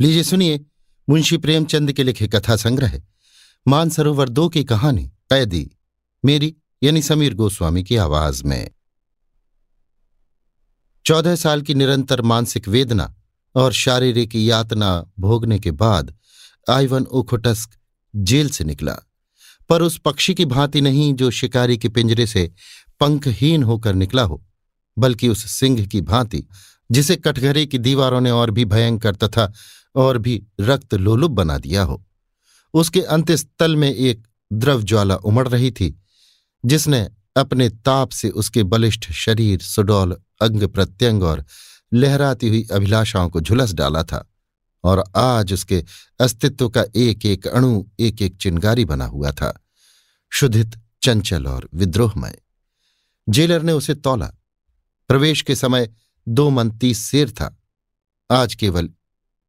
लीजिए सुनिए, मुंशी प्रेमचंद के लिखे कथा संग्रह, मानसरोवर दो की कहानी, कैदी, मेरी, यानी समीर गोस्वामी की आवाज़ में। चौदह साल की निरंतर मानसिक वेदना और शारीरिक यातना भोगने के बाद आइवन उखुटस्क जेल से निकला। पर उस पक्षी की भांति नहीं जो शिकारी के पिंजरे से पंखहीन होकर निकला हो, बल्कि उस सिंह की भांति, जिसे कटघरे की दीवारों ने और भी भयंकर तथा और भी रक्त लोलुप बना दिया हो। उसके अंत्यस्थल में एक द्रव ज्वाला उमड़ रही थी, जिसने अपने ताप से उसके बलिष्ठ शरीर, सुडौल, अंग प्रत्यंग और लहराती हुई अभिलाषाओं को झुलस डाला था और आज उसके अस्तित्व का एक एक अणु एक एक चिंगारी बना हुआ था, शुद्धित, चंचल और विद्रोहमय। जेलर ने उसे तोला। प्रवेश के समय दो मन तीस शेर था। आज केवल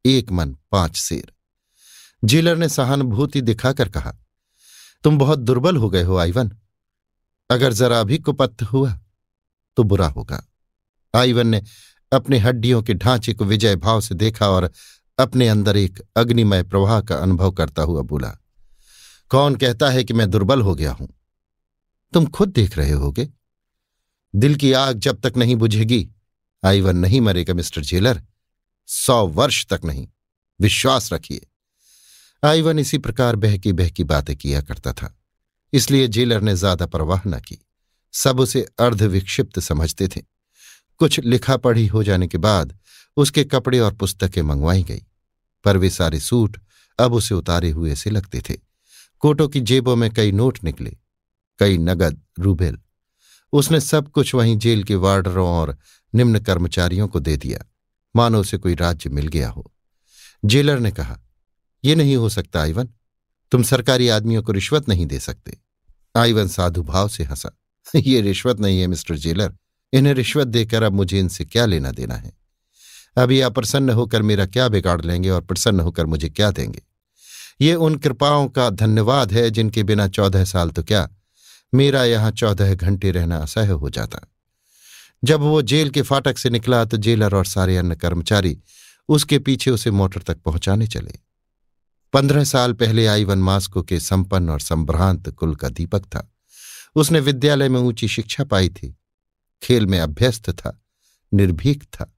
एक मन, पाँच शेर जेलर ने सहानुभूति दिखाकर कहा, तुम बहुत दुर्बल हो गए हो आईवन अगर जरा भी कुपत्त हुआ तो बुरा होगा। आईवन ने अपने हड्डियों के ढांचे को विजय भाव से देखा और अपने अंदर एक अग्निमय प्रवाह का अनुभव करता हुआ बोला, कौन कहता है कि मैं दुर्बल हो गया हूँ? तुम खुद देख रहे होगे। दिल की आग जब तक नहीं बुझेगी आईवन नहीं मरेगा, मिस्टर जेलर। सौ वर्ष तक नहीं। विश्वास रखिए। आईवन इसी प्रकार बहकी बहकी बातें किया करता था। इसलिए जेलर ने ज़्यादा परवाह न की। सब उसे अर्धविक्षिप्त समझते थे। कुछ लिखा पढ़ी हो जाने के बाद उसके कपड़े और पुस्तकें मंगवाई गई। पर वे सारे सूट अब उसे उतारे हुए से लगते थे। कोटों की जेबों में कई नोट निकले, कई नगद रूबेल। उसने सब कुछ वहीं जेल के वार्डरों और निम्न कर्मचारियों को दे दिया। मानो उसे कोई राज्य मिल गया हो। जेलर ने कहा यह नहीं हो सकता आईवन तुम सरकारी आदमियों को रिश्वत नहीं दे सकते। आईवन साधु भाव से हंसा, ये रिश्वत नहीं है, मिस्टर जेलर। इन्हें रिश्वत देकर अब मुझे इनसे क्या लेना देना है? अभी आप प्रसन्न होकर मेरा क्या बिगाड़ लेंगे और प्रसन्न होकर मुझे क्या देंगे? ये उन कृपाओं का धन्यवाद है जिनके बिना चौदह साल तो क्या? मेरा यहाँ चौदह घंटे रहना असह्य हो जाता। जब वो जेल के फाटक से निकला तो जेलर और सारे अन्य कर्मचारी उसके पीछे उसे मोटर तक पहुँचाने चले। पंद्रह साल पहले आई वन मास्को के संपन्न और संभ्रांत कुल का दीपक था। उसने विद्यालय में ऊँची शिक्षा पाई थी। खेल में अभ्यस्त था, निर्भीक था,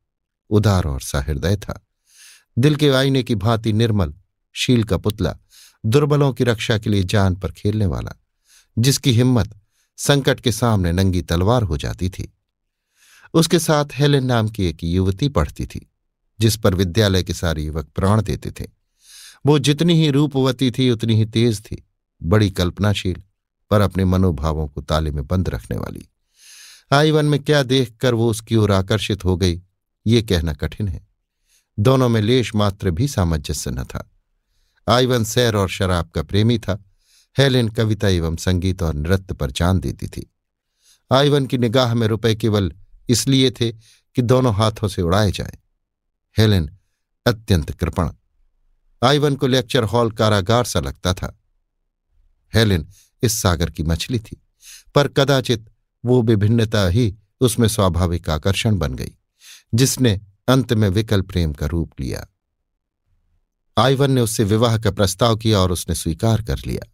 उदार और सहृदय था। दिल के आईने की भांति निर्मल, शील का पुतला, दुर्बलों की रक्षा के लिए जान पर खेलने वाला, जिसकी हिम्मत संकट के सामने नंगी तलवार हो जाती थी। उसके साथ हेलेन नाम की एक युवती पढ़ती थी, जिस पर विद्यालय के सारे युवक प्राण देते थे। वो जितनी ही रूपवती थी, उतनी ही तेज थी, बड़ी कल्पनाशील, पर अपने मनोभावों को ताले में बंद रखने वाली। आईवन में क्या देखकर वो उसकी ओर आकर्षित हो गई, ये कहना कठिन है। दोनों में लेश मात्र भी सामंजस्य न था। आईवन सैर और शराब का प्रेमी था। हेलेन कविता एवं संगीत और नृत्य पर जान देती थी। आईवन की निगाह में रुपए केवल इसलिए थे कि दोनों हाथों से उड़ाए जाएँ। हेलेन अत्यंत कृपण। आइवन को लेक्चर हॉल कारागार सा लगता था। हेलेन इस सागर की मछली थी, पर कदाचित वो विभिन्नता ही उसमें स्वाभाविक आकर्षण बन गई, जिसने अंत में विकल प्रेम का रूप लिया। आइवन ने उससे विवाह का प्रस्ताव किया और उसने स्वीकार कर लिया,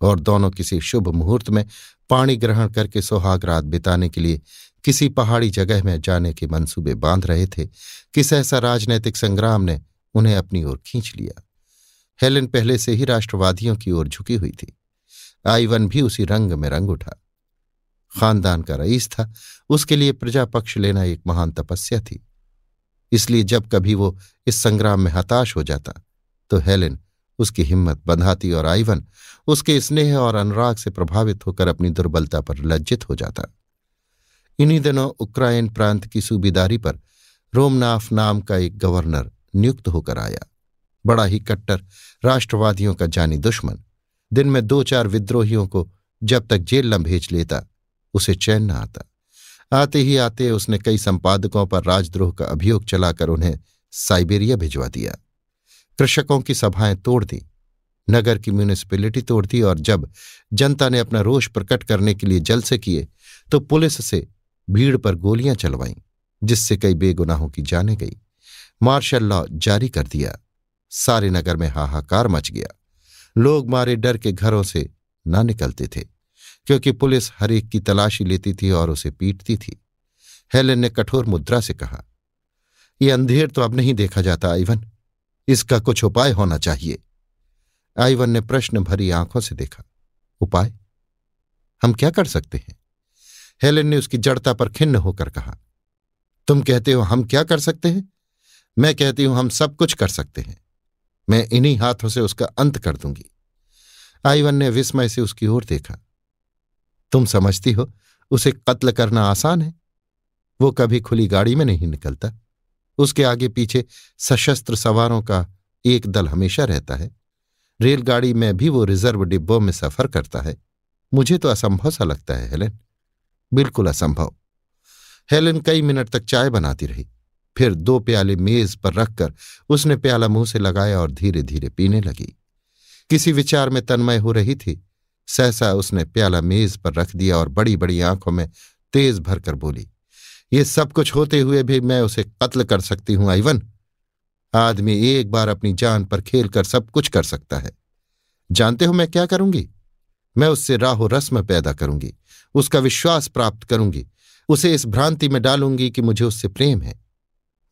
और दोनों किसी शुभ मुहूर्त में पाणी ग्रहण करके सुहाग रात बिताने के लिए किसी पहाड़ी जगह में जाने के मंसूबे बाँध रहे थे कि सहसा राजनैतिक संग्राम ने उन्हें अपनी ओर खींच लिया। हेलेन पहले से ही राष्ट्रवादियों की ओर झुकी हुई थी। आईवन भी उसी रंग में रंग उठा। खानदान का रईस था, उसके लिए प्रजा पक्ष लेना एक महान तपस्या थी। इसलिए जब कभी वो इस संग्राम में हताश हो जाता तो हेलेन उसकी हिम्मत बंधाती और आईवन उसके स्नेह और अनुराग से प्रभावित होकर अपनी दुर्बलता पर लज्जित हो जाता। इन्हीं दिनों उक्राइन प्रांत की सूबेदारी पर रोमनाफ नाम का एक गवर्नर नियुक्त होकर आया। बड़ा ही कट्टर, राष्ट्रवादियों का जानी दुश्मन। दिन में दो चार विद्रोहियों को जब तक जेल न भेज लेता, उसे चैन न आता। आते ही आते उसने कई संपादकों पर राजद्रोह का अभियोग चलाकर उन्हें साइबेरिया भिजवा दिया। कृषकों की सभाएँ तोड़ दी, नगर की म्यूनिसिपैलिटी तोड़ दी और जब जनता ने अपना रोष प्रकट करने के लिए जलसे किए तो पुलिस से भीड़ पर गोलियाँ चलवाईं, जिससे कई बेगुनाहों की जाने गई। मार्शल लॉ जारी कर दिया। सारे नगर में हाहाकार मच गया। लोग मारे डर के घरों से ना निकलते थे, क्योंकि पुलिस हर एक की तलाशी लेती थी और उसे पीटती थी। हेलेन ने कठोर मुद्रा से कहा यह अंधेर तो अब नहीं देखा जाता, आइवन। इसका कुछ उपाय होना चाहिए। आइवन ने प्रश्न भरी आँखों से देखा, उपाय? हम क्या कर सकते हैं? हेलेन ने उसकी जड़ता पर खिन्न होकर कहा, तुम कहते हो हम क्या कर सकते हैं? मैं कहती हूँ हम सब कुछ कर सकते हैं। मैं इन्हीं हाथों से उसका अंत कर दूँगी। आईवन ने विस्मय से उसकी ओर देखा, तुम समझती हो, उसे कत्ल करना आसान है। वो कभी खुली गाड़ी में नहीं निकलता। उसके आगे पीछे सशस्त्र सवारों का एक दल हमेशा रहता है। रेलगाड़ी में भी वो रिज़र्व डिब्बों में सफ़र करता है। मुझे तो असंभव सा लगता है, हेलेन। बिल्कुल असंभव। हेलेन कई मिनट तक चाय बनाती रही। फिर दो प्याले मेज पर रखकर उसने प्याला मुँह से लगाया और धीरे धीरे पीने लगी। किसी विचार में तन्मय हो रही थी। सहसा उसने प्याला मेज पर रख दिया और बड़ी बड़ी आँखों में तेज भरकर बोली, ये सब कुछ होते हुए भी मैं उसे कत्ल कर सकती हूँ आईवन आदमी एक बार अपनी जान पर खेल कर सब कुछ कर सकता है। जानते हो मैं क्या करूँगी? मैं उससे राहो रस्म पैदा करूँगी, उसका विश्वास प्राप्त करूँगी, उसे इस भ्रांति में डालूँगी कि मुझे उससे प्रेम है।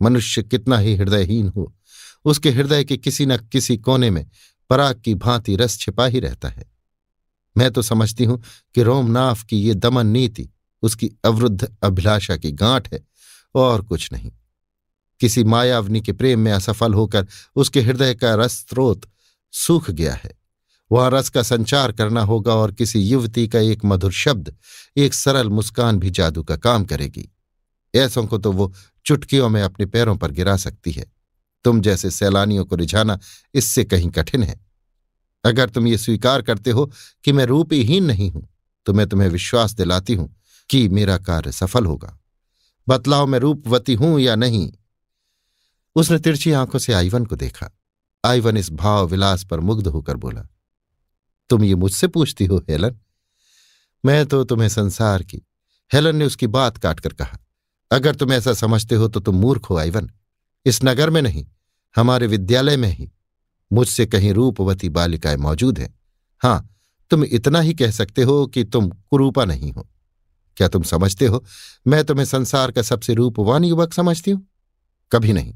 मनुष्य कितना ही हृदयहीन हो, उसके हृदय के किसी न किसी कोने में पराग की भांति रस छिपा ही रहता है। मैं तो समझती हूँ कि रोमनाफ की ये दमन नीति, उसकी अवरुद्ध अभिलाषा की गांठ है, और कुछ नहीं। किसी मायावनी के प्रेम में असफल होकर उसके हृदय का रस स्रोत सूख गया है। वहाँ रस का संचार करना होगा और किसी युवती का एक मधुर शब्द, एक सरल मुस्कान भी जादू का काम करेगी। ऐसों को तो वो चुटकियों में अपने पैरों पर गिरा सकती है। तुम जैसे सैलानियों को रिझाना इससे कहीं कठिन है। अगर तुम ये स्वीकार करते हो कि मैं रूपहीन नहीं हूँ तो मैं तुम्हें विश्वास दिलाती हूँ कि मेरा कार्य सफल होगा। बतलाओ मैं रूपवती हूँ या नहीं? उसने तिरछी आँखों से आईवन को देखा। आईवन इस भाव विलास पर मुग्ध होकर बोला तुम ये मुझसे पूछती हो, हेलन? मैं तो तुम्हें संसार की, हेलन ने उसकी बात काटकर कहा, अगर तुम ऐसा समझते हो तो तुम मूर्ख हो आईवन इस नगर में नहीं, हमारे विद्यालय में ही, मुझसे कहीं रूपवती बालिकाएँ मौजूद हैं। हाँ, तुम इतना ही कह सकते हो कि तुम कुरूपा नहीं हो। क्या तुम समझते हो, मैं तुम्हें संसार का सबसे रूपवान युवक समझती हूँ? कभी नहीं।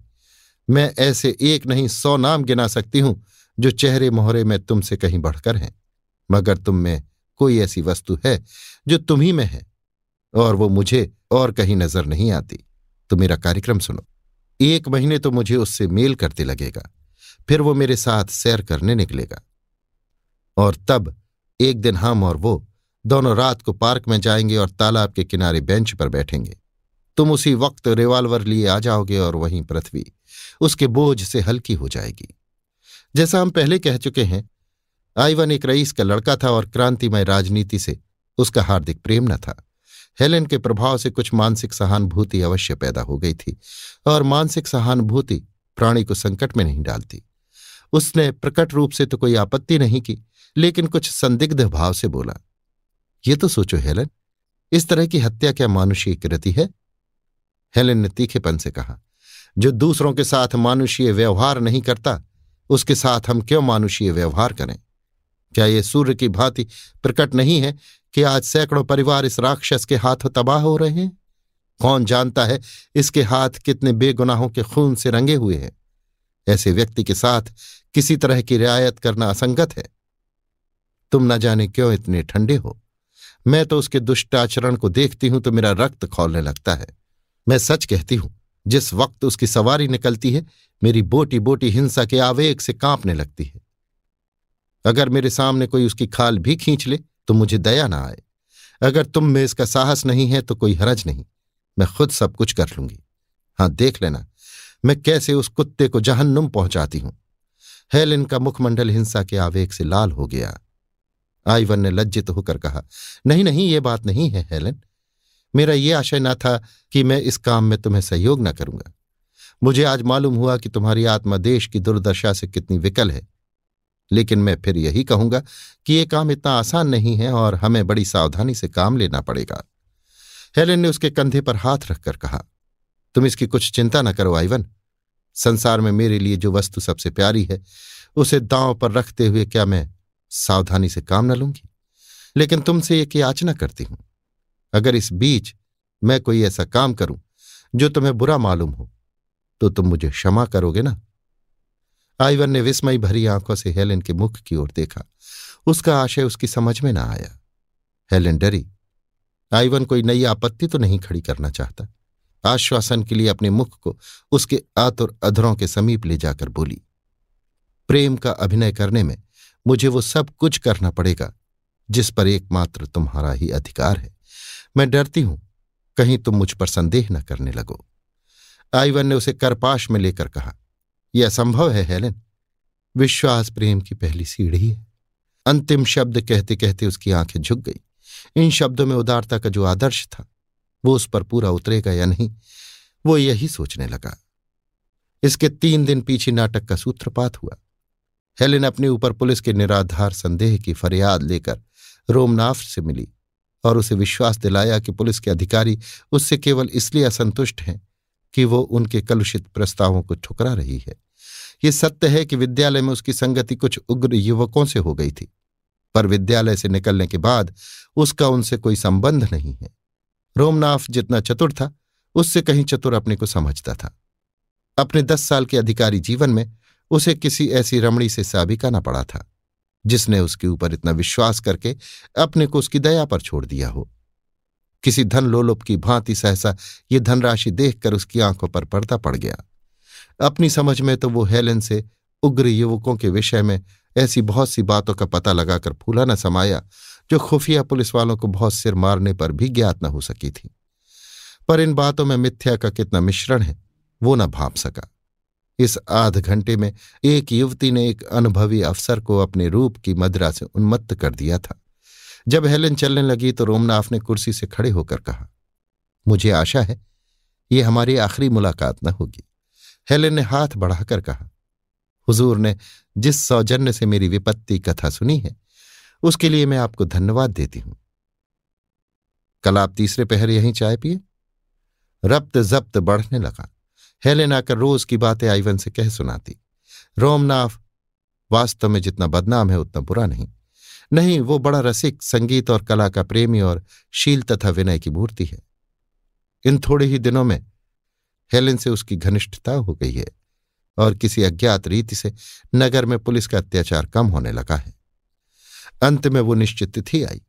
मैं ऐसे एक नहीं, सौ नाम गिना सकती हूँ, जो चेहरे मोहरे में तुमसे कहीं बढ़कर हैं। मगर तुम में कोई ऐसी वस्तु है जो तुम्ही में है, और वो मुझे और कहीं नज़र नहीं आती। तो मेरा कार्यक्रम सुनो। एक महीने तो मुझे उससे मेल करते लगेगा, फिर वो मेरे साथ सैर करने निकलेगा। और तब एक दिन हम और वो दोनों रात को पार्क में जाएँगे और तालाब के किनारे बेंच पर बैठेंगे। तुम उसी वक्त रिवाल्वर लिए आ जाओगे और वहीं पृथ्वी उसके बोझ से हल्की हो जाएगी। जैसा हम पहले कह चुके हैं आईवन एक रईस का लड़का था और क्रांतिमय राजनीति से उसका हार्दिक प्रेम न था। हेलेन के प्रभाव से कुछ मानसिक सहानुभूति अवश्य पैदा हो गई थी और मानसिक सहानुभूति प्राणी को संकट में नहीं डालती। उसने प्रकट रूप से तो कोई आपत्ति नहीं की, लेकिन कुछ संदिग्ध भाव से बोला, ये तो सोचो हेलन, इस तरह की हत्या क्या मानुषीय कृति है? हेलेन ने तीखेपन से कहा, जो दूसरों के साथ मानुषीय व्यवहार नहीं करता, उसके साथ हम क्यों मानुषीय व्यवहार करें? क्या ये सूर्य की भांति प्रकट नहीं है कि आज सैकड़ों परिवार इस राक्षस के हाथों तबाह हो रहे हैं? कौन जानता है इसके हाथ कितने बेगुनाहों के खून से रंगे हुए हैं? ऐसे व्यक्ति के साथ किसी तरह की रियायत करना असंगत है। तुम न जाने क्यों इतने ठंडे हो? मैं तो उसके दुष्ट आचरण को देखती हूँ तो मेरा रक्त खोलने लगता है। मैं सच कहती हूँ, जिस वक्त उसकी सवारी निकलती है, मेरी बोटी बोटी हिंसा के आवेग से कांपने लगती है। अगर मेरे सामने कोई उसकी खाल भी खींच ले तो मुझे दया ना आए। अगर तुम में इसका साहस नहीं है तो कोई हरज नहीं। मैं खुद सब कुछ कर लूँगी। हाँ, देख लेना, मैं कैसे उस कुत्ते को जहन्नुम पहुंचाती हूँ। हेलेन का मुखमंडल हिंसा के आवेग से लाल हो गया। आईवन ने लज्जित होकर कहा, नहीं नहीं, ये बात नहीं है, हेलेन। मेरा ये आशय ना था कि मैं इस काम में तुम्हें सहयोग न करूँगा। मुझे आज मालूम हुआ कि तुम्हारी आत्मा देश की दुर्दशा से कितनी विकल है। लेकिन मैं फिर यही कहूँगा कि यह काम इतना आसान नहीं है और हमें बड़ी सावधानी से काम लेना पड़ेगा। हेलेन ने उसके कंधे पर हाथ रखकर कहा, तुम इसकी कुछ चिंता न करो, आइवन। संसार में मेरे लिए जो वस्तु सबसे प्यारी है, उसे दांव पर रखते हुए क्या मैं सावधानी से काम न लूँगी? लेकिन तुमसे एक याचना करती हूँ। अगर इस बीच मैं कोई ऐसा काम करूँ, जो तुम्हें बुरा मालूम हो तो तुम मुझे क्षमा करोगे ना? आइवन ने विस्मय भरी आँखों से हेलेन के मुख की ओर देखा। उसका आशय उसकी समझ में ना आया। हेलेन डरी। आइवन कोई नई आपत्ति तो नहीं खड़ी करना चाहता। आश्वासन के लिए अपने मुख को उसके आतुर अधरों के समीप ले जाकर बोली, प्रेम का अभिनय करने में मुझे वो सब कुछ करना पड़ेगा, जिस पर एकमात्र तुम्हारा ही अधिकार है। मैं डरती हूँ, कहीं तुम मुझ पर संदेह न करने लगो। आइवन ने उसे करपाश में लेकर कहा यह असंभव है, हेलेन। विश्वास प्रेम की पहली सीढ़ी है। अंतिम शब्द कहते कहते उसकी आँखें झुक गई। इन शब्दों में उदारता का जो आदर्श था, वो उस पर पूरा उतरेगा या नहीं, वो यही सोचने लगा। इसके तीन दिन पीछे नाटक का सूत्रपात हुआ। हेलेन अपने ऊपर पुलिस के निराधार संदेह की फरियाद लेकर रोमनाफ से मिली और उसे विश्वास दिलाया कि पुलिस के अधिकारी उससे केवल इसलिए असंतुष्ट हैं कि वो उनके कलुषित प्रस्तावों को ठुकरा रही है। ये सत्य है कि विद्यालय में उसकी संगति कुछ उग्र युवकों से हो गई थी, पर विद्यालय से निकलने के बाद उसका उनसे कोई संबंध नहीं है। रोमनाथ जितना चतुर था, उससे कहीं चतुर अपने को समझता था। अपने दस साल के अधिकारी जीवन में उसे किसी ऐसी रमणी से साबिकाना पड़ा था, जिसने उसके ऊपर इतना विश्वास करके अपने को उसकी दया पर छोड़ दिया हो। किसी धन लोलुप की भांति सहसा ये धनराशि देखकर उसकी आँखों पर पर्दा पड़ गया। अपनी समझ में तो वो हेलेन से उग्र युवकों के विषय में ऐसी बहुत सी बातों का पता लगाकर फूला न समाया, जो खुफिया पुलिस वालों को बहुत सिर मारने पर भी ज्ञात न हो सकी थी। पर इन बातों में मिथ्या का कितना मिश्रण है, वो न भाप सका। इस आध घंटे में एक युवती ने एक अनुभवी अफसर को अपने रूप की मदरा से उन्मत्त कर दिया था। जब हेलेन चलने लगी तो रोमनाफ ने कुर्सी से खड़े होकर कहा, मुझे आशा है ये हमारी आखिरी मुलाकात न होगी। हेलेन ने हाथ बढ़ाकर कहा, हुजूर ने जिस सौजन्य से मेरी विपत्ति कथा सुनी है, उसके लिए मैं आपको धन्यवाद देती हूँ। कल आप तीसरे पहर यहीं चाय पिए? रब्त जब्त बढ़ने लगा। हेलेन आकर रोज की बातें आइवन से कह सुनाती, रोमनाफ, वास्तव में जितना बदनाम है, उतना बुरा नहीं। नहीं, वो बड़ा रसिक संगीत और कला का प्रेमी और शील तथा विनय की मूर्ति है। इन थोड़े ही दिनों में हेलेन से उसकी घनिष्ठता हो गई है और किसी अज्ञात रीति से नगर में पुलिस का अत्याचार कम होने लगा है। अंत में वो निश्चित तिथि आई।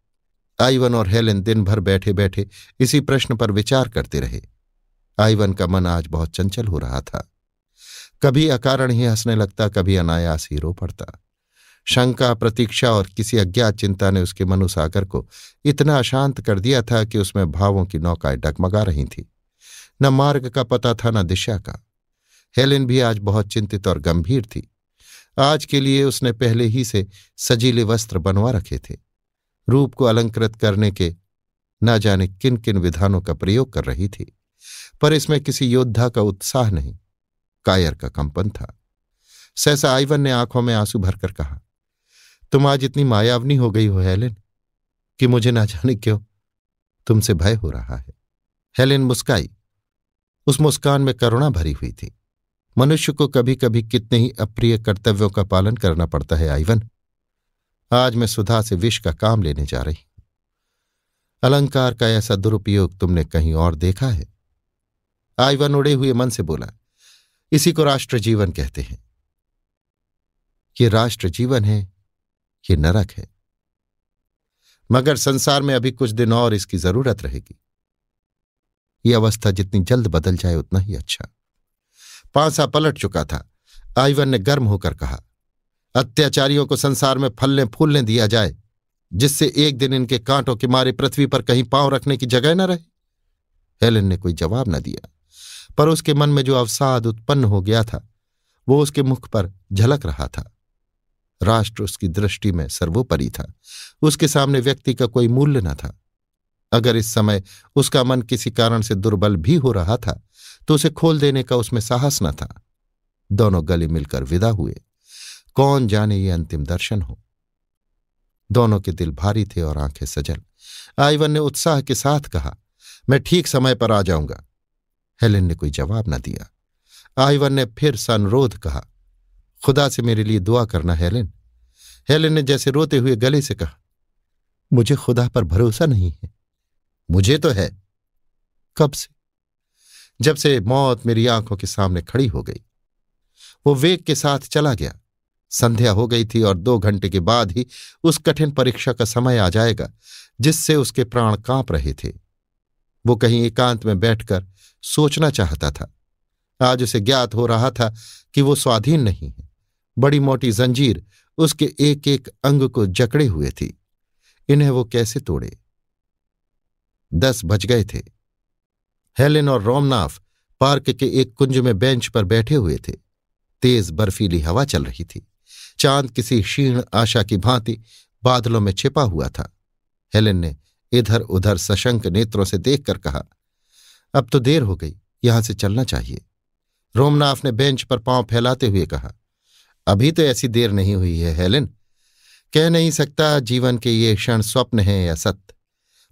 आईवन और हेलेन दिन भर बैठे बैठे इसी प्रश्न पर विचार करते रहे। आईवन का मन आज बहुत चंचल हो रहा था। कभी अकारण ही हंसने लगता, कभी अनायास ही रो पड़ता। शंका, प्रतीक्षा और किसी अज्ञात चिंता ने उसके मनुसागर को इतना अशांत कर दिया था कि उसमें भावों की नौकाएँ डगमगा रही थी। न मार्ग का पता था, न दिशा का। हेलेन भी आज बहुत चिंतित और गंभीर थी। आज के लिए उसने पहले ही से सजीले वस्त्र बनवा रखे थे। रूप को अलंकृत करने के न जाने किन किन विधानों का प्रयोग कर रही थी। पर इसमें किसी योद्धा का उत्साह नहीं, कायर का कंपन था। सहसा आइवन ने आँखों में आँसू भरकर कहा तुम आज इतनी मायावनी हो गई हो, हेलेन, कि मुझे ना जाने क्यों तुमसे भय हो रहा है। हेलेन मुस्काई, उस मुस्कान में करुणा भरी हुई थी। मनुष्य को कभी कभी कितने ही अप्रिय कर्तव्यों का पालन करना पड़ता है, आइवन। आज मैं सुधा से विष का काम लेने जा रही हूँ। अलंकार का ऐसा दुरुपयोग तुमने कहीं और देखा है? आइवन उड़े हुए मन से बोला, इसी को राष्ट्र जीवन कहते हैं। ये राष्ट्र जीवन है ये नरक है। मगर संसार में अभी कुछ दिन और इसकी ज़रूरत रहेगी। ये अवस्था जितनी जल्द बदल जाए, उतना ही अच्छा। पांसा पलट चुका था। आइवन ने गर्म होकर कहा, अत्याचारियों को संसार में फलने, फूलने दिया जाए, जिससे एक दिन इनके कांटों के मारे पृथ्वी पर कहीं पाँव रखने की जगह न रहे? हेलेन ने कोई जवाब न दिया, पर उसके मन में जो अवसाद उत्पन्न हो गया था, वो उसके मुख पर झलक रहा था। राष्ट्र उसकी दृष्टि में सर्वोपरि था। उसके सामने व्यक्ति का कोई मूल्य न था। अगर इस समय उसका मन किसी कारण से दुर्बल भी हो रहा था तो उसे खोल देने का उसमें साहस न था। दोनों गले मिलकर विदा हुए। कौन जाने ये अंतिम दर्शन हो? दोनों के दिल भारी थे और आँखें सजल। आइवन ने उत्साह के साथ कहा, मैं ठीक समय पर आ जाऊँगा। हेलेन ने कोई जवाब न दिया। आइवन ने फिर सनुरोध कहा खुदा से मेरे लिए दुआ करना, हेलेन। हेलेन ने जैसे रोते हुए गले से कहा, मुझे खुदा पर भरोसा नहीं है। मुझे तो है। कब से? जब से मौत मेरी आँखों के सामने खड़ी हो गई। वो वेग के साथ चला गया। संध्या हो गई थी और दो घंटे के बाद ही उस कठिन परीक्षा का समय आ जाएगा, जिससे उसके प्राण काँप रहे थे। वो कहीं एकांत में बैठकर सोचना चाहता था। आज उसे ज्ञात हो रहा था कि वो स्वाधीन नहीं है। बड़ी मोटी जंजीर उसके एक एक अंग को जकड़े हुए थी। इन्हें वो कैसे तोड़े? दस बज गए थे। हेलेन और रोमनाफ पार्क के एक कुंज में बेंच पर बैठे हुए थे। तेज बर्फीली हवा चल रही थी। चाँद किसी क्षीण आशा की भांति बादलों में छिपा हुआ था। हेलेन ने इधर उधर सशंक नेत्रों से देखकर कहा, अब तो देर हो गई, यहाँ से चलना चाहिए। रोमनाफ ने बेंच पर पाँव फैलाते हुए कहा अभी तो ऐसी देर नहीं हुई है, हेलेन। कह नहीं सकता जीवन के ये क्षण स्वप्न है या सत्य,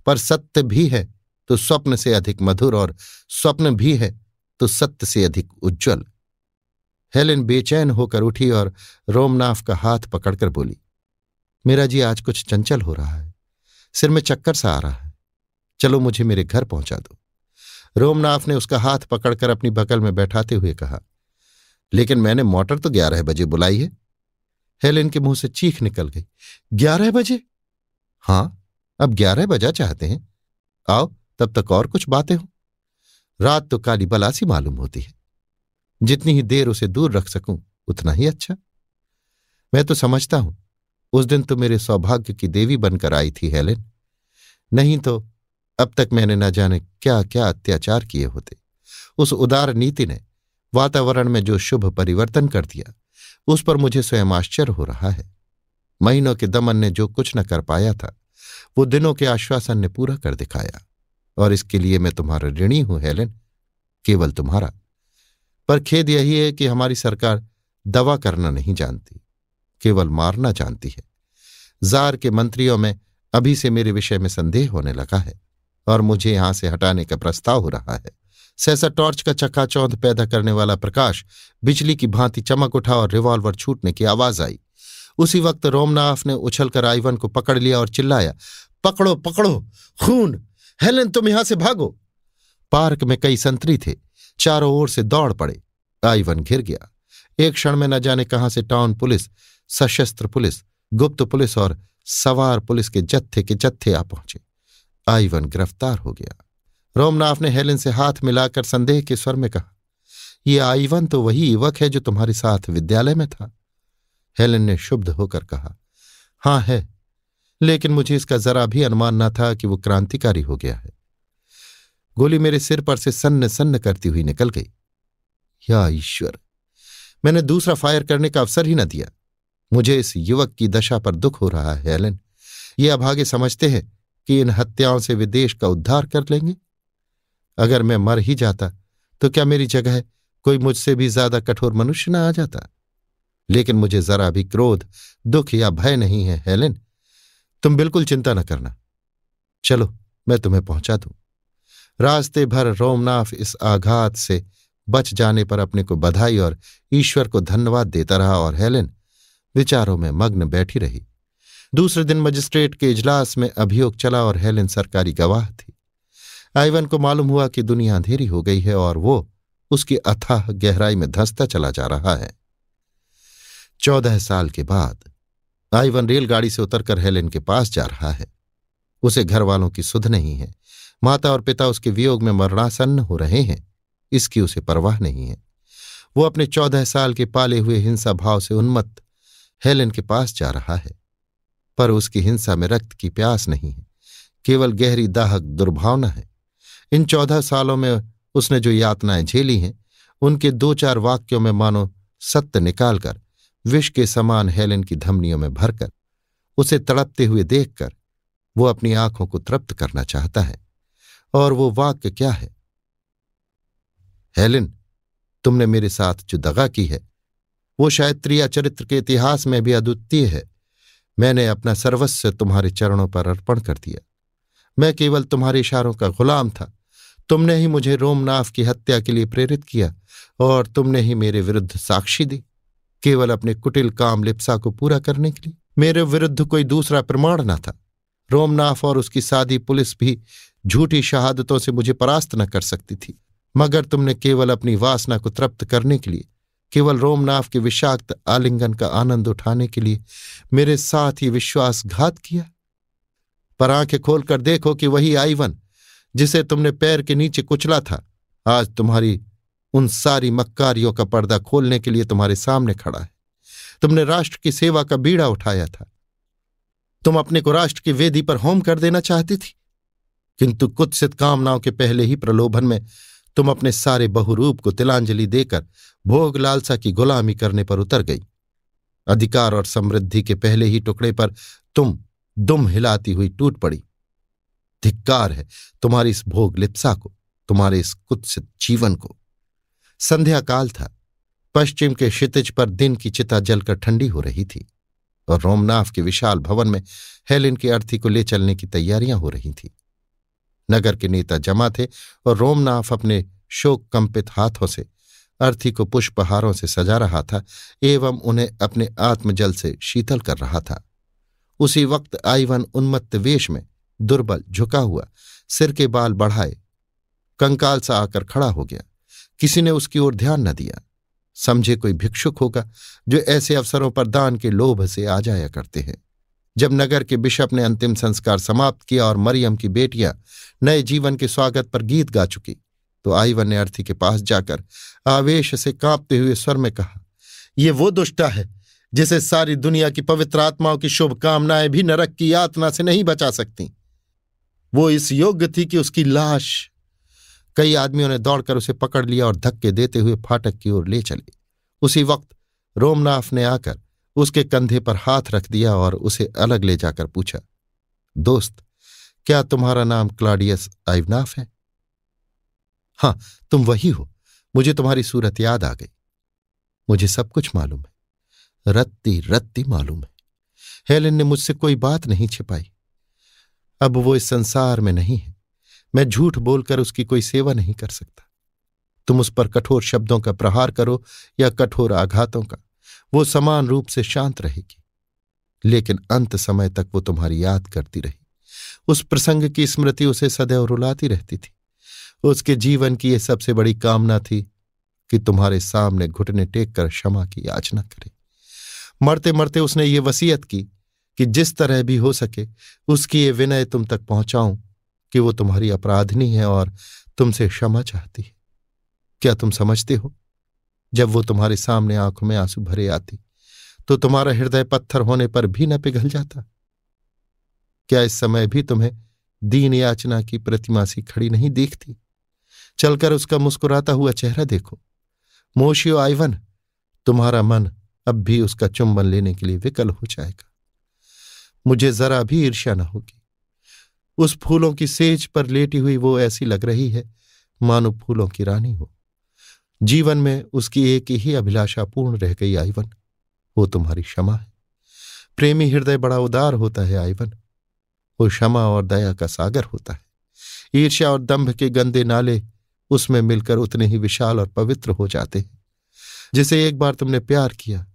पर सत्य भी है तो स्वप्न से अधिक मधुर और स्वप्न भी है तो सत्य से अधिक उज्जवल। हेलेन बेचैन होकर उठी और रोमनाफ का हाथ पकड़कर बोली, मेरा जी, आज कुछ चंचल हो रहा है। सिर में चक्कर सा आ रहा है। चलो मुझे मेरे घर पहुँचा दो। रोमनाथ ने उसका हाथ पकड़कर अपनी बगल में बैठाते हुए कहा लेकिन मैंने मोटर तो ग्यारह बजे बुलाई है। हेलेन के मुँह से चीख निकल गई। ग्यारह बजे? हाँ, अब ग्यारह बजा चाहते हैं। आओ, तब तक और कुछ बातें हो। रात तो काली बलासी मालूम होती है। जितनी ही देर उसे दूर रख सकूँ, उतना ही अच्छा। मैं तो समझता हूँ, उस दिन तो मेरे सौभाग्य की देवी बनकर आई थी हेलेन। नहीं तो अब तक मैंने न जाने क्या क्या अत्याचार किए होते। उस उदार नीति ने वातावरण में जो शुभ परिवर्तन कर दिया, उस पर मुझे स्वयं आश्चर्य हो रहा है। महीनों के दमन ने जो कुछ न कर पाया था, वो दिनों के आश्वासन ने पूरा कर दिखाया। और इसके लिए मैं तुम्हारा ऋणी हूँ, हेलेन, केवल तुम्हारा। पर खेद यही है कि हमारी सरकार दवा करना नहीं जानती, केवल मारना जानती है। जार के मंत्रियों में अभी से मेरे विषय में संदेह होने लगा है, और मुझे यहाँ से हटाने का प्रस्ताव हो रहा है। सहसा टॉर्च का चकाचौंध पैदा करने वाला प्रकाश बिजली की भांति चमक उठा और रिवॉल्वर छूटने की आवाज़ आई। उसी वक्त रोमनाफ ने उछलकर आइवन को पकड़ लिया और चिल्लाया, पकड़ो पकड़ो, खून! हेलेन, तुम यहाँ से भागो! पार्क में कई संतरी थे, चारों ओर से दौड़ पड़े। आइवन घिर गया। एक क्षण में न जाने कहाँ से टाउन पुलिस, सशस्त्र पुलिस, गुप्त पुलिस और सवार पुलिस के जत्थे के जत्थे आ पहुँचे। आइवन गिरफ़्तार हो गया। रोमनाथ ने हेलेन से हाथ मिलाकर संदेह के स्वर में कहा यह आईवन तो वही युवक है जो तुम्हारे साथ विद्यालय में था। हेलेन ने शुद्ध होकर कहा, हाँ है, लेकिन मुझे इसका जरा भी अनुमान न था कि वो क्रांतिकारी हो गया है। गोली मेरे सिर पर से सन्न सन्न करती हुई निकल गई। या ईश्वर, मैंने दूसरा फायर करने का अवसर ही न दिया। मुझे इस युवक की दशा पर दुख हो रहा है, हेलेन। ये अभागे समझते हैं कि इन हत्याओं से वे देश का उद्धार कर लेंगे। अगर मैं मर ही जाता तो क्या मेरी जगह कोई मुझसे भी ज़्यादा कठोर मनुष्य न आ जाता? लेकिन मुझे जरा भी क्रोध, दुख या भय नहीं है, हेलेन। तुम बिल्कुल चिंता न करना। चलो, मैं तुम्हें पहुँचा दूँ। रास्ते भर रोमनाथ इस आघात से बच जाने पर अपने को बधाई और ईश्वर को धन्यवाद देता रहा और हेलेन विचारों में मग्न बैठी रही। दूसरे दिन मजिस्ट्रेट के इजलास में अभियोग चला और हेलेन सरकारी गवाह थी। आइवन को मालूम हुआ कि दुनिया अंधेरी हो गई है और वो उसकी अथाह गहराई में धंसता चला जा रहा है। चौदह साल के बाद आइवन रेलगाड़ी से उतरकर हेलेन के पास जा रहा है। उसे घर वालों की सुध नहीं है। माता और पिता उसके वियोग में मरणासन्न हो रहे हैं। इसकी उसे परवाह नहीं है। वो अपने चौदह साल के पाले हुए हिंसा भाव से उन्मत्त हेलेन के पास जा रहा है। पर उसकी हिंसा में रक्त की प्यास नहीं है। केवल गहरी दाहक दुर्भावना है। इन चौदह सालों में उसने जो यातनाएँ झेली हैं, उनके दो चार वाक्यों में मानो सत्य निकालकर, विष के समान हेलेन की धमनियों में भरकर, उसे तड़पते हुए देखकर, वो अपनी आँखों को तृप्त करना चाहता है। और वो वाक्य क्या है? हेलेन, तुमने मेरे साथ जो दगा की है, वो शायद त्रिया चरित्र के इतिहास में भी अद्वितीय है। मैंने अपना सर्वस्व तुम्हारे चरणों पर अर्पण कर दिया। मैं केवल तुम्हारे इशारों का गुलाम था। तुमने ही मुझे रोमनाथ की हत्या के लिए प्रेरित किया और तुमने ही मेरे विरुद्ध साक्षी दी, केवल अपने कुटिल काम लिप्सा को पूरा करने के लिए। मेरे विरुद्ध कोई दूसरा प्रमाण न था। रोमनाथ और उसकी सादी पुलिस भी झूठी शहादतों से मुझे परास्त न कर सकती थी, मगर तुमने केवल अपनी वासना को तृप्त करने के लिए, केवल रोमनाथ के विषाक्त आलिंगन का आनंद उठाने के लिए मेरे साथ ही विश्वासघात किया। पर आँखें खोलकर देखो कि वही आईवन जिसे तुमने पैर के नीचे कुचला था। आज तुम्हारी उन सारी मक्कारियों का पर्दा खोलने के लिए तुम्हारे सामने खड़ा है। तुमने राष्ट्र की सेवा का बीड़ा उठाया था। तुम अपने को राष्ट्र की वेदी पर होम कर देना चाहती थी। किंतु कुत्सित कामनाओं के पहले ही प्रलोभन में तुम अपने सारे बहुरूप को तिलांजलि देकर भोग लालसा की गुलामी करने पर उतर गई। अधिकार और समृद्धि के पहले ही टुकड़े पर तुम दुम हिलाती हुई टूट पड़ी। धिक्कार है तुम्हारी इस भोग लिप्सा को, तुम्हारे इस कुत्सित जीवन को। संध्या काल था। पश्चिम के क्षितिज पर दिन की चिता जलकर ठंडी हो रही थी और रोमनाथ के विशाल भवन में हेलिन की अर्थी को ले चलने की तैयारियाँ हो रही थीं। नगर के नेता जमा थे और रोमनाथ अपने शोक कंपित हाथों से अर्थी को पुष्पहारों से सजा रहा था एवं उन्हें अपने आत्मजल से शीतल कर रहा था। उसी वक्त आईवन उन्मत्त वेश में दुर्बल, झुका हुआ, सिर के बाल बढ़ाए, कंकाल सा आकर खड़ा हो गया। किसी ने उसकी ओर ध्यान न दिया। समझे कोई भिक्षुक होगा, जो ऐसे अवसरों पर दान के लोभ से आ जाया करते हैं। जब नगर के बिशप ने अंतिम संस्कार समाप्त किया और मरियम की बेटियाँ नए जीवन के स्वागत पर गीत गा चुकी तो आईवन ने अर्थी के पास जाकर आवेश से कांपते हुए स्वर में कहा, ये वो दुष्टा है, जिसे सारी दुनिया की पवित्र आत्माओं की शुभकामनाएँ भी नरक की यातना से नहीं बचा सकती। वो इस योग्य थी कि उसकी लाश कई आदमियों ने दौड़कर उसे पकड़ लिया और धक्के देते हुए फाटक की ओर ले चले। उसी वक्त रोमनाथ ने आकर उसके कंधे पर हाथ रख दिया और उसे अलग ले जाकर पूछा, दोस्त, क्या तुम्हारा नाम क्लाडियस आइवनाफ है? हाँ, तुम वही हो। मुझे तुम्हारी सूरत याद आ गई। मुझे सब कुछ मालूम है। रत्ती रत्ती मालूम है। हेलेन ने मुझसे कोई बात नहीं छिपाई। अब वो इस संसार में नहीं है। मैं झूठ बोलकर उसकी कोई सेवा नहीं कर सकता। तुम उस पर कठोर शब्दों का प्रहार करो या कठोर आघातों का। वो समान रूप से शांत रहेगी। लेकिन अंत समय तक वो तुम्हारी याद करती रही। उस प्रसंग की स्मृति उसे सदैव रुलाती रहती थी। उसके जीवन की यह सबसे बड़ी कामना थी कि तुम्हारे सामने घुटने टेक कर क्षमा की याचना करे। मरते मरते उसने ये वसीयत की कि जिस तरह भी हो सके, उसकी ये विनय तुम तक पहुंचाऊं कि वो तुम्हारी अपराधनी है और तुमसे क्षमा चाहती है। क्या तुम समझते हो? जब वो तुम्हारे सामने आँखों में आँसू भरे आती तो तुम्हारा हृदय पत्थर होने पर भी न पिघल जाता। क्या इस समय भी तुम्हें दीन याचना की प्रतिमा सी खड़ी नहीं देखती? चलकर उसका मुस्कुराता हुआ चेहरा देखो। मोशियो आइवन, तुम्हारा मन अब भी उसका चुंबन लेने के लिए विकल हो जाएगा। मुझे जरा भी ईर्ष्या न होगी। उस फूलों की सेज पर लेटी हुई वो ऐसी लग रही है, मानो फूलों की रानी हो। जीवन में उसकी एक ही अभिलाषा पूर्ण रह गई आईवन वो तुम्हारी क्षमा है। प्रेमी हृदय बड़ा उदार होता है आईवन वो क्षमा और दया का सागर होता है। ईर्ष्या और दंभ के गंदे नाले उसमें मिलकर उतने ही विशाल और पवित्र हो जाते हैं। जिसे एक बार तुमने प्यार किया,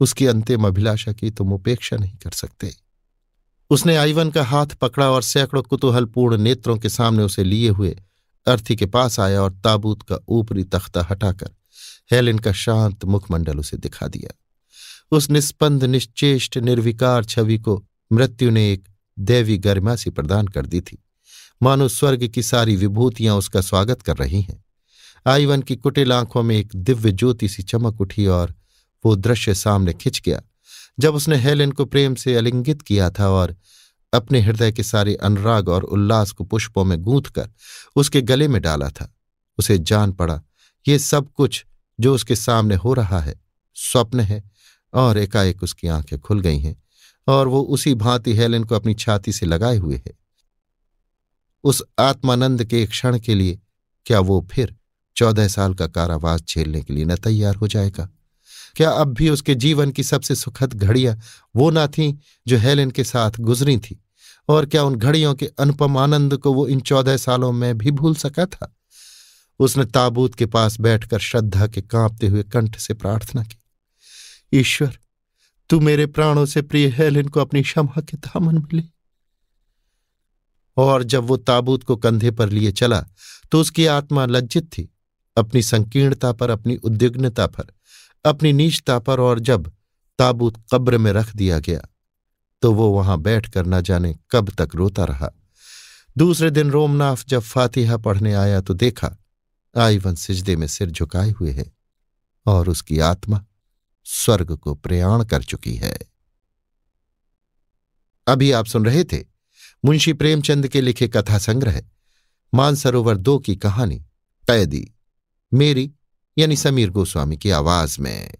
उसकी अंतिम अभिलाषा की तुम उपेक्षा नहीं कर सकते। उसने आईवन का हाथ पकड़ा और सैकड़ों कुतूहलपूर्ण नेत्रों के सामने उसे लिए हुए अर्थी के पास आया और ताबूत का ऊपरी तख्ता हटाकर हेलिन का शांत मुखमंडल उसे दिखा दिया। उस निस्पंद निश्चेष्ट, निर्विकार छवि को मृत्यु ने एक दैवी गरिमा सी प्रदान कर दी थी। मानो स्वर्ग की सारी विभूतियाँ उसका स्वागत कर रही हैं। आईवन की कुटिल आँखों में एक दिव्य ज्योति सी चमक उठी और वो दृश्य सामने खिंच गया। जब उसने हेलेन को प्रेम से अलिंगित किया था और अपने हृदय के सारे अनुराग और उल्लास को पुष्पों में गूंथ कर उसके गले में डाला था, उसे जान पड़ा, ये सब कुछ जो उसके सामने हो रहा है, स्वप्न है और एकाएक उसकी आँखें खुल गई हैं और वो उसी भांति हेलेन को अपनी छाती से लगाए हुए है। उस आत्मानंद के क्षण के लिए क्या वो फिर चौदह साल का कारावास झेलने के लिए न तैयार हो जाएगा? क्या अब भी उसके जीवन की सबसे सुखद घड़ियाँ वो ना थीं जो हेलेन के साथ गुजरी थी? और क्या उन घड़ियों के अनुपम आनंद को वो इन चौदह सालों में भी भूल सका था? उसने ताबूत के पास बैठकर श्रद्धा के कांपते हुए कंठ से प्रार्थना की, ईश्वर, तू मेरे प्राणों से प्रिय हेलेन को अपनी क्षमा के दामन मिले और जब वो ताबूत को कंधे पर लिए चला तो उसकी आत्मा लज्जित थी, अपनी संकीर्णता पर, अपनी उद्विग्नता पर। अपनी नीचता पर और जब ताबूत कब्र में रख दिया गया तो वो वहाँ बैठकर न जाने कब तक रोता रहा। दूसरे दिन रोमनाथ जब फातिहा पढ़ने आया तो देखा, आईवन सिजदे में सिर झुकाए हुए है और उसकी आत्मा स्वर्ग को प्रयाण कर चुकी है। अभी आप सुन रहे थे मुंशी प्रेमचंद के लिखे कथा संग्रह मानसरोवर दो की कहानी, कैदी, मेरी यानी समीर गोस्वामी की आवाज़ में।